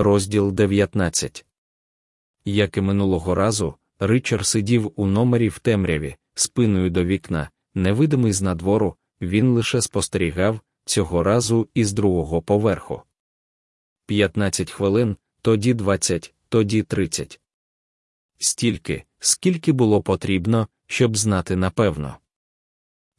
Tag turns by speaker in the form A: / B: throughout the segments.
A: Розділ 19 Як і минулого разу, Ричар сидів у номері в темряві, спиною до вікна, невидимий з надвору, він лише спостерігав цього разу із другого поверху. 15 хвилин, тоді 20, тоді 30. Стільки, скільки було потрібно, щоб знати напевно.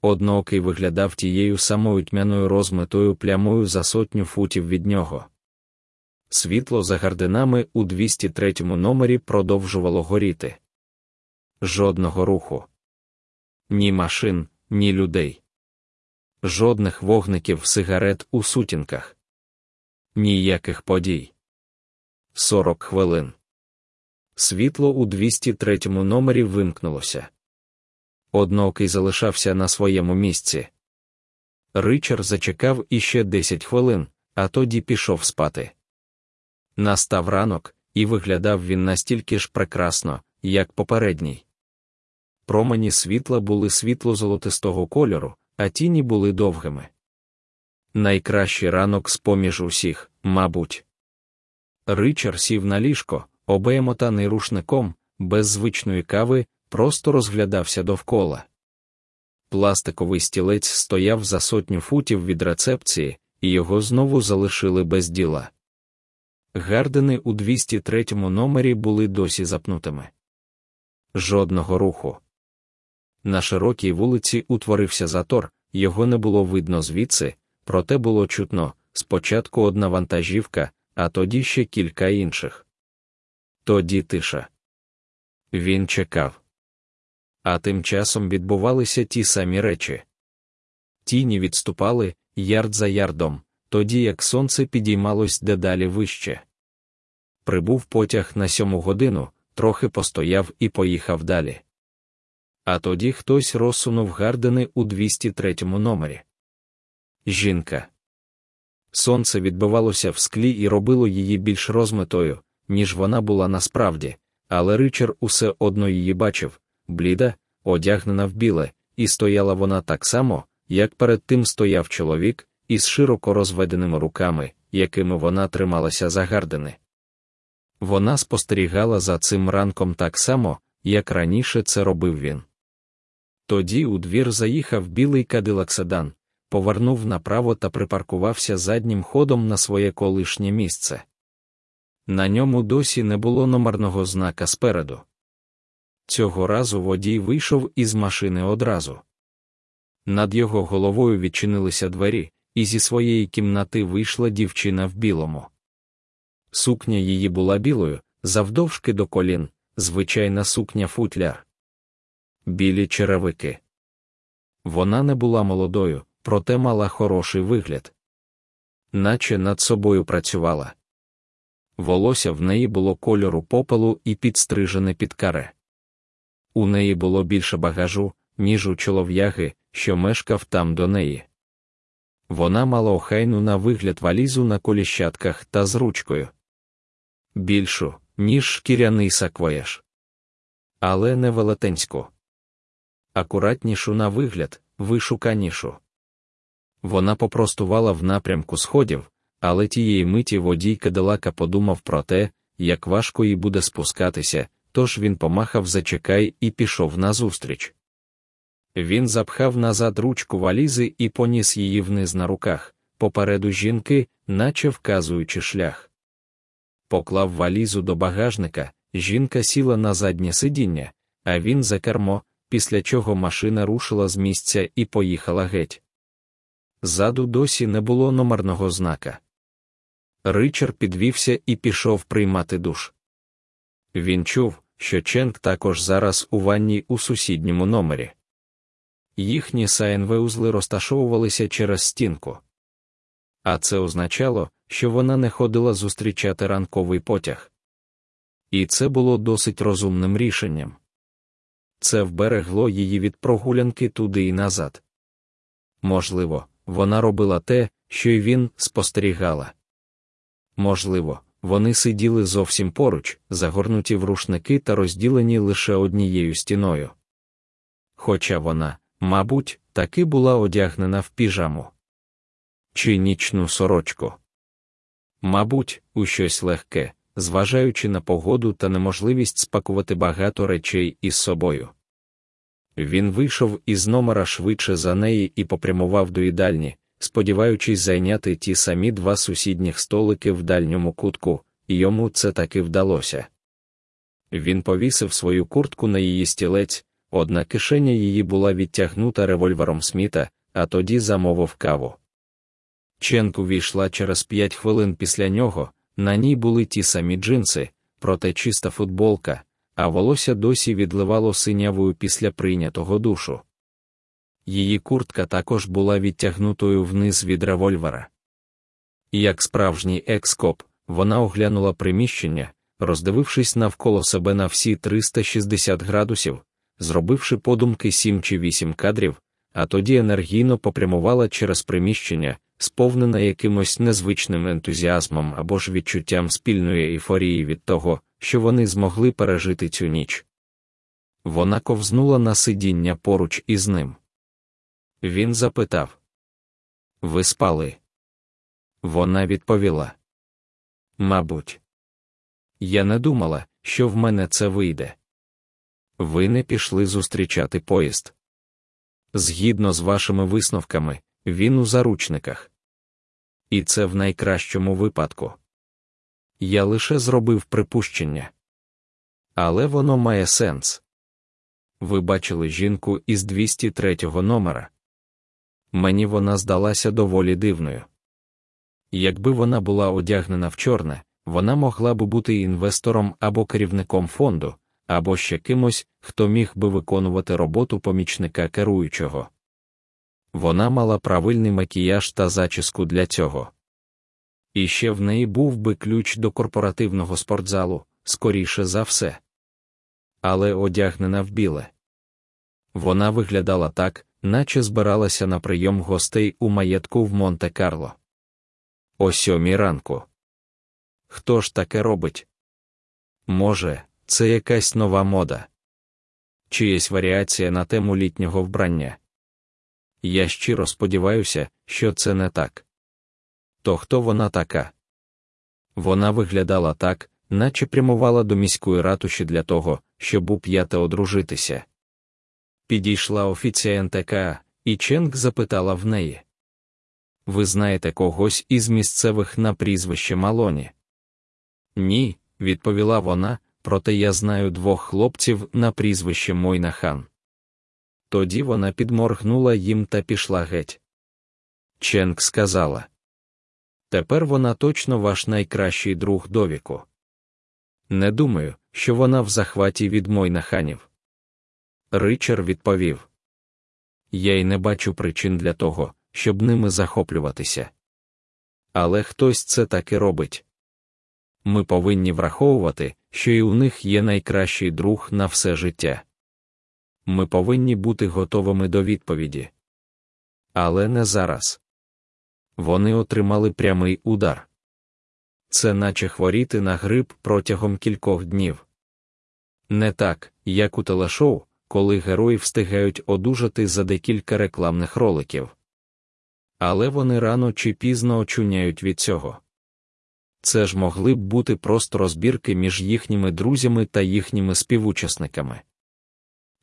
A: Одноокий виглядав тією самою тьмяною розмитою плямою за сотню футів від нього. Світло за гардинами у 203 номері продовжувало горіти. Жодного руху. Ні машин, ні людей. Жодних вогників сигарет у сутінках. Ніяких подій. 40 хвилин. Світло у 203 номері вимкнулося. Одноокий залишався на своєму місці. Ричар зачекав іще 10 хвилин, а тоді пішов спати. Настав ранок, і виглядав він настільки ж прекрасно, як попередній. Промені світла були світло-золотистого кольору, а тіні були довгими. Найкращий ранок з поміж усіх, мабуть. Ричар сів на ліжко, обемотаний рушником, без звичної кави, просто розглядався довкола. Пластиковий стілець стояв за сотню футів від рецепції, і його знову залишили без діла. Гардени у 203 номері були досі запнутими. Жодного руху. На широкій вулиці утворився затор, його не було видно звідси, проте було чутно спочатку одна вантажівка, а тоді ще кілька інших. Тоді тиша. Він чекав. А тим часом відбувалися ті самі речі. Тіні відступали ярд за ярдом, тоді як сонце підіймалось дедалі вище. Прибув потяг на сьому годину, трохи постояв і поїхав далі. А тоді хтось розсунув гардени у 203 номері. Жінка. Сонце відбивалося в склі і робило її більш розмитою, ніж вона була насправді, але Ричар усе одно її бачив бліда, одягнена в біле, і стояла вона так само, як перед тим стояв чоловік, із широко розведеними руками, якими вона трималася за гардини. Вона спостерігала за цим ранком так само, як раніше це робив він. Тоді у двір заїхав білий кадилак седан, повернув направо та припаркувався заднім ходом на своє колишнє місце. На ньому досі не було номерного знака спереду. Цього разу водій вийшов із машини одразу. Над його головою відчинилися двері, і зі своєї кімнати вийшла дівчина в білому. Сукня її була білою, завдовжки до колін, звичайна сукня футляр. Білі черевики. Вона не була молодою, проте мала хороший вигляд, наче над собою працювала. Волосся в неї було кольору попелу і підстрижене під каре. У неї було більше багажу, ніж у чолов'яги, що мешкав там до неї. Вона мала охайну на вигляд валізу на коліщатках та з ручкою. Більшу, ніж шкіряний саквояж. Але не велетенську. Акуратнішу на вигляд, вишуканішу. Вона попростувала в напрямку сходів, але тієї миті водій Кадилака подумав про те, як важко їй буде спускатися, тож він помахав зачекай і пішов назустріч. Він запхав назад ручку валізи і поніс її вниз на руках, попереду жінки, наче вказуючи шлях. Поклав валізу до багажника, жінка сіла на заднє сидіння, а він за кермо, після чого машина рушила з місця і поїхала геть. Ззаду досі не було номерного знака. Ричар підвівся і пішов приймати душ. Він чув, що Ченк також зараз у ванні у сусідньому номері. Їхні СНВ-узли розташовувалися через стінку. А це означало, що вона не ходила зустрічати ранковий потяг. І це було досить розумним рішенням. Це вберегло її від прогулянки туди і назад. Можливо, вона робила те, що й він спостерігала. Можливо, вони сиділи зовсім поруч, загорнуті в рушники та розділені лише однією стіною. Хоча вона, мабуть, таки була одягнена в піжаму чи нічну сорочку. Мабуть, у щось легке, зважаючи на погоду та неможливість спакувати багато речей із собою. Він вийшов із номера швидше за неї і попрямував до їдальні, сподіваючись зайняти ті самі два сусідніх столики в дальньому кутку, і йому це таки вдалося. Він повісив свою куртку на її стілець, одна кишеня її була відтягнута револьвером сміта, а тоді замовив каву. Ченк увійшла через п'ять хвилин після нього, на ній були ті самі джинси, проте чиста футболка, а волосся досі відливало синявою після прийнятого душу. Її куртка також була відтягнутою вниз від револьвера. Як справжній екскоп, вона оглянула приміщення, роздивившись навколо себе на всі 360 градусів, зробивши подумки 7 чи 8 кадрів, а тоді енергійно попрямувала через приміщення, сповнена якимось незвичним ентузіазмом або ж відчуттям спільної ейфорії від того, що вони змогли пережити цю ніч. Вона ковзнула на сидіння поруч із ним. Він запитав Ви спали? Вона відповіла. Мабуть, я не думала, що в мене це вийде. Ви не пішли зустрічати поїзд. Згідно з вашими висновками, він у заручниках. І це в найкращому випадку. Я лише зробив припущення. Але воно має сенс. Ви бачили жінку із 203 номера. Мені вона здалася доволі дивною. Якби вона була одягнена в чорне, вона могла би бути інвестором або керівником фонду, або ще кимось, хто міг би виконувати роботу помічника керуючого. Вона мала правильний макіяж та зачіску для цього. І ще в неї був би ключ до корпоративного спортзалу, скоріше за все. Але одягнена в біле. Вона виглядала так, наче збиралася на прийом гостей у маєтку в Монте-Карло. О сьомій ранку. Хто ж таке робить? Може, це якась нова мода, чиясь варіація на тему літнього вбрання. Я щиро сподіваюся, що це не так. То хто вона така? Вона виглядала так, наче прямувала до міської ратуші для того, щоб уп'яте одружитися. Підійшла офіціантка, і Ченк запитала в неї: Ви знаєте когось із місцевих на прізвище Малоні? Ні, відповіла вона, проте я знаю двох хлопців на прізвище Мойнахан. Тоді вона підморгнула їм та пішла геть. Ченк сказала: Тепер вона точно ваш найкращий друг довіку. Не думаю, що вона в захваті від Мойнаханів. Ричар відповів: Я й не бачу причин для того, щоб ними захоплюватися. Але хтось це таки робить. Ми повинні враховувати, що і у них є найкращий друг на все життя. Ми повинні бути готовими до відповіді. Але не зараз. Вони отримали прямий удар. Це наче хворіти на грип протягом кількох днів. Не так, як у телешоу, коли герої встигають одужати за декілька рекламних роликів. Але вони рано чи пізно очуняють від цього. Це ж могли б бути просто розбірки між їхніми друзями та їхніми співучасниками.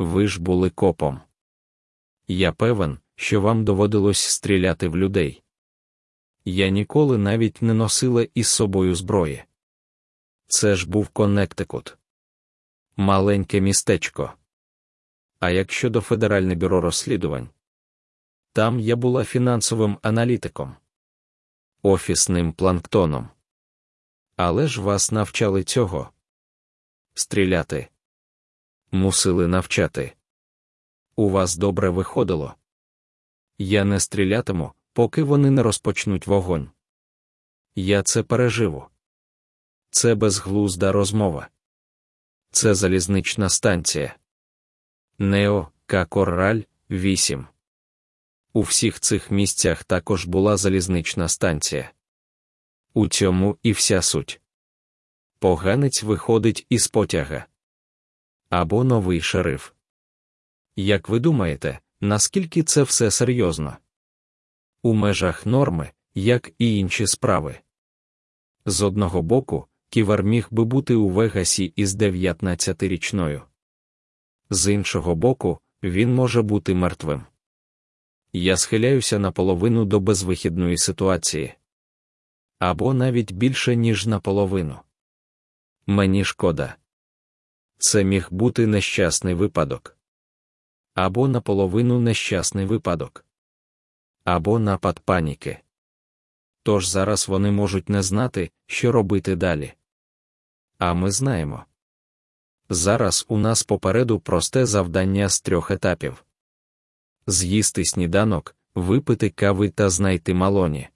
A: Ви ж були копом. Я певен, що вам доводилось стріляти в людей. Я ніколи навіть не носила із собою зброї. Це ж був Коннектикут. Маленьке містечко. А як щодо Федеральне бюро розслідувань, там я була фінансовим аналітиком, офісним планктоном. Але ж вас навчали цього стріляти. Мусили навчати. У вас добре виходило. Я не стрілятиму, поки вони не розпочнуть вогонь. Я це переживу. Це безглузда розмова. Це залізнична станція. Нео Какорраль 8. У всіх цих місцях також була залізнична станція. У цьому і вся суть. Поганець виходить із потяга. Або новий шериф. Як ви думаєте, наскільки це все серйозно? У межах норми, як і інші справи. З одного боку, ківар міг би бути у Вегасі із 19-річною. З іншого боку, він може бути мертвим. Я схиляюся наполовину до безвихідної ситуації. Або навіть більше, ніж наполовину. Мені шкода. Це міг бути нещасний випадок. Або наполовину нещасний випадок. Або напад паніки. Тож зараз вони можуть не знати, що робити далі. А ми знаємо. Зараз у нас попереду просте завдання з трьох етапів з'їсти сніданок, випити кави та знайти малоні.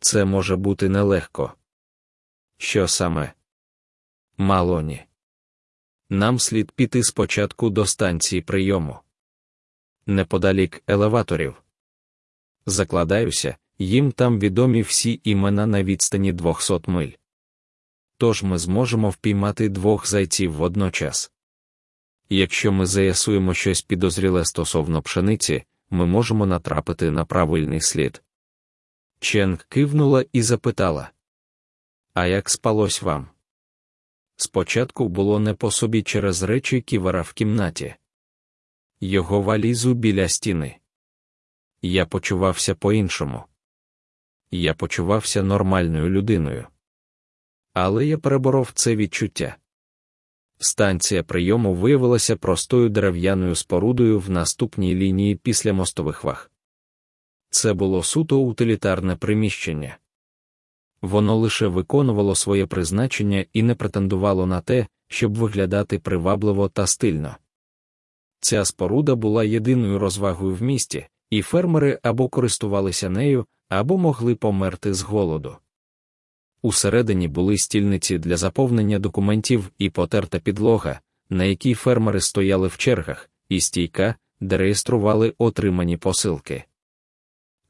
A: Це може бути нелегко. Що саме? Малоні. Нам слід піти спочатку до станції прийому. Неподалік елеваторів. Закладаюся, їм там відомі всі імена на відстані 200 миль. Тож ми зможемо впіймати двох зайців водночас. Якщо ми заясуємо щось підозріле стосовно пшениці, ми можемо натрапити на правильний слід. Ченг кивнула і запитала: А як спалось вам? Спочатку було не по собі через речі ківара в кімнаті, його валізу біля стіни. Я почувався по-іншому. Я почувався нормальною людиною. Але я переборов це відчуття. Станція прийому виявилася простою дерев'яною спорудою в наступній лінії після мостових ваг. Це було суто утилітарне приміщення. Воно лише виконувало своє призначення і не претендувало на те, щоб виглядати привабливо та стильно. Ця споруда була єдиною розвагою в місті, і фермери або користувалися нею, або могли померти з голоду. Усередині були стільниці для заповнення документів і потерта підлога, на якій фермери стояли в чергах, і стійка, де реєстрували отримані посилки.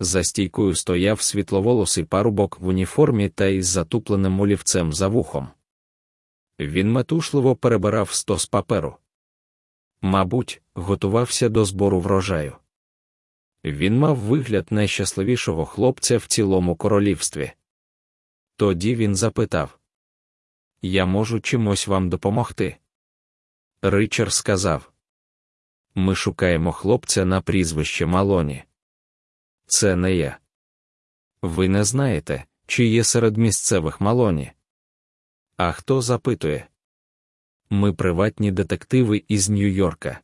A: За стійкою стояв світловолосий парубок в уніформі та із затупленим олівцем за вухом. Він метушливо перебирав стос паперу. Мабуть, готувався до збору врожаю. Він мав вигляд найщасливішого хлопця в цілому королівстві. Тоді він запитав: Я можу чимось вам допомогти? Ричард сказав: Ми шукаємо хлопця на прізвище Малоні. Це не я. Ви не знаєте, чи є серед місцевих Малоні? А хто запитує? Ми приватні детективи із Нью-Йорка.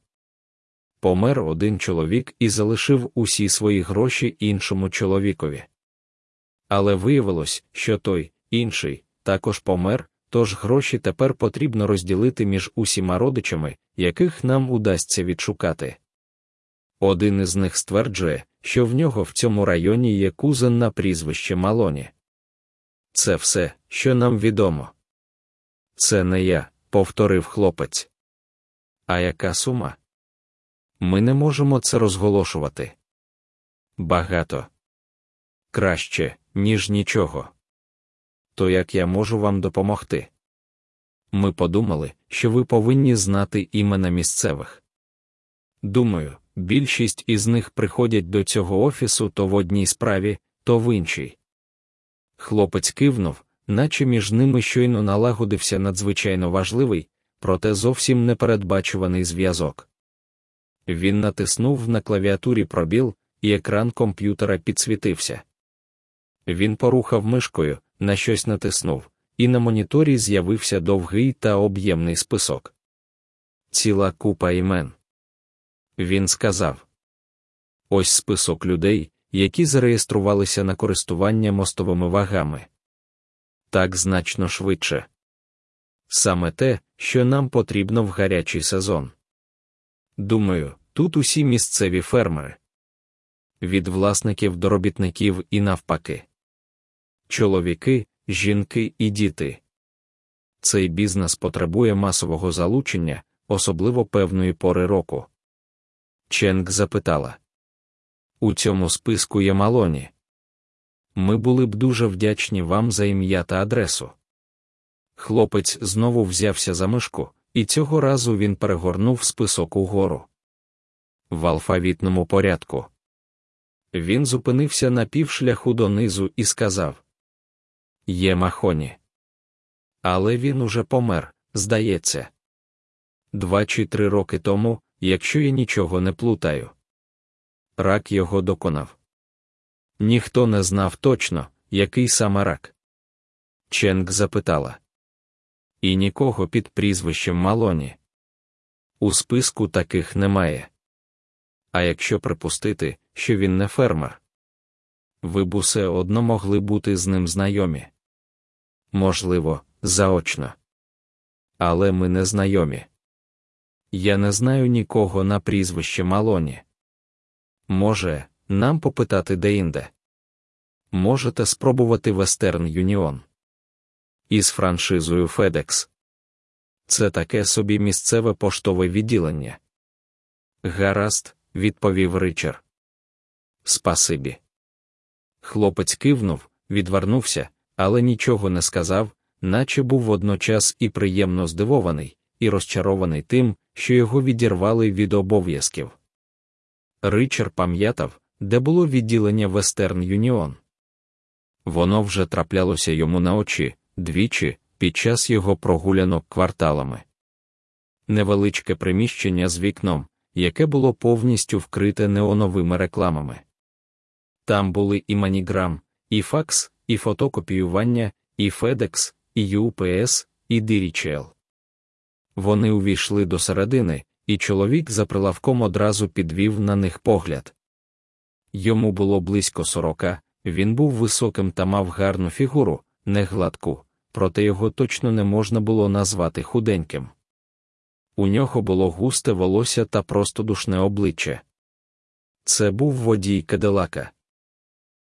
A: Помер один чоловік і залишив усі свої гроші іншому чоловікові. Але виявилось, що той, інший, також помер, тож гроші тепер потрібно розділити між усіма родичами, яких нам удасться відшукати. Один із них стверджує, що в нього в цьому районі є кузен на прізвище Малоні. Це все, що нам відомо. Це не я, повторив хлопець. А яка сума? Ми не можемо це розголошувати. Багато краще, ніж нічого. То як я можу вам допомогти? Ми подумали, що ви повинні знати імена місцевих. Думаю, більшість із них приходять до цього офісу то в одній справі, то в іншій. Хлопець кивнув, наче між ними щойно налагодився надзвичайно важливий, проте зовсім непередбачуваний зв'язок. Він натиснув на клавіатурі пробіл, і екран комп'ютера підсвітився. Він порухав мишкою, на щось натиснув, і на моніторі з'явився довгий та об'ємний список. Ціла купа імен. Він сказав: Ось список людей, які зареєструвалися на користування мостовими вагами. Так значно швидше. Саме те, що нам потрібно в гарячий сезон. Думаю, тут усі місцеві фермери. Від власників до робітників і навпаки чоловіки, жінки і діти. Цей бізнес потребує масового залучення, особливо певної пори року. Ченк запитала У цьому списку є малоні. Ми були б дуже вдячні вам за ім'я та адресу. Хлопець знову взявся за мишку, і цього разу він перегорнув список угору. В алфавітному порядку. Він зупинився на півшляху донизу і сказав Є махоні. Але він уже помер, здається. Два чи три роки тому, якщо я нічого не плутаю. Рак його доконав. Ніхто не знав точно, який саме рак. Ченк запитала. І нікого під прізвищем Малоні. У списку таких немає. А якщо припустити, що він не фермер, ви б усе одно могли бути з ним знайомі. Можливо, заочно. Але ми не знайомі. Я не знаю нікого на прізвище Малоні. Може, нам попитати деінде. Можете спробувати Western Union. Із франшизою FedEx. Це таке собі місцеве поштове відділення. Гаразд, відповів Ричар. Спасибі. Хлопець кивнув, відвернувся, але нічого не сказав, наче був водночас і приємно здивований, і розчарований тим, що його відірвали від обов'язків. Ричар пам'ятав, де було відділення Western Union. Воно вже траплялося йому на очі двічі під час його прогулянок кварталами. Невеличке приміщення з вікном, яке було повністю вкрите неоновими рекламами. Там були і маніграм, і факс, і фотокопіювання, і FedEx, і UPS, і DHL. Вони увійшли до середини, і чоловік за прилавком одразу підвів на них погляд. Йому було близько сорока, він був високим та мав гарну фігуру, не гладку, проте його точно не можна було назвати худеньким. У нього було густе волосся та простодушне обличчя. Це був водій Кадилака.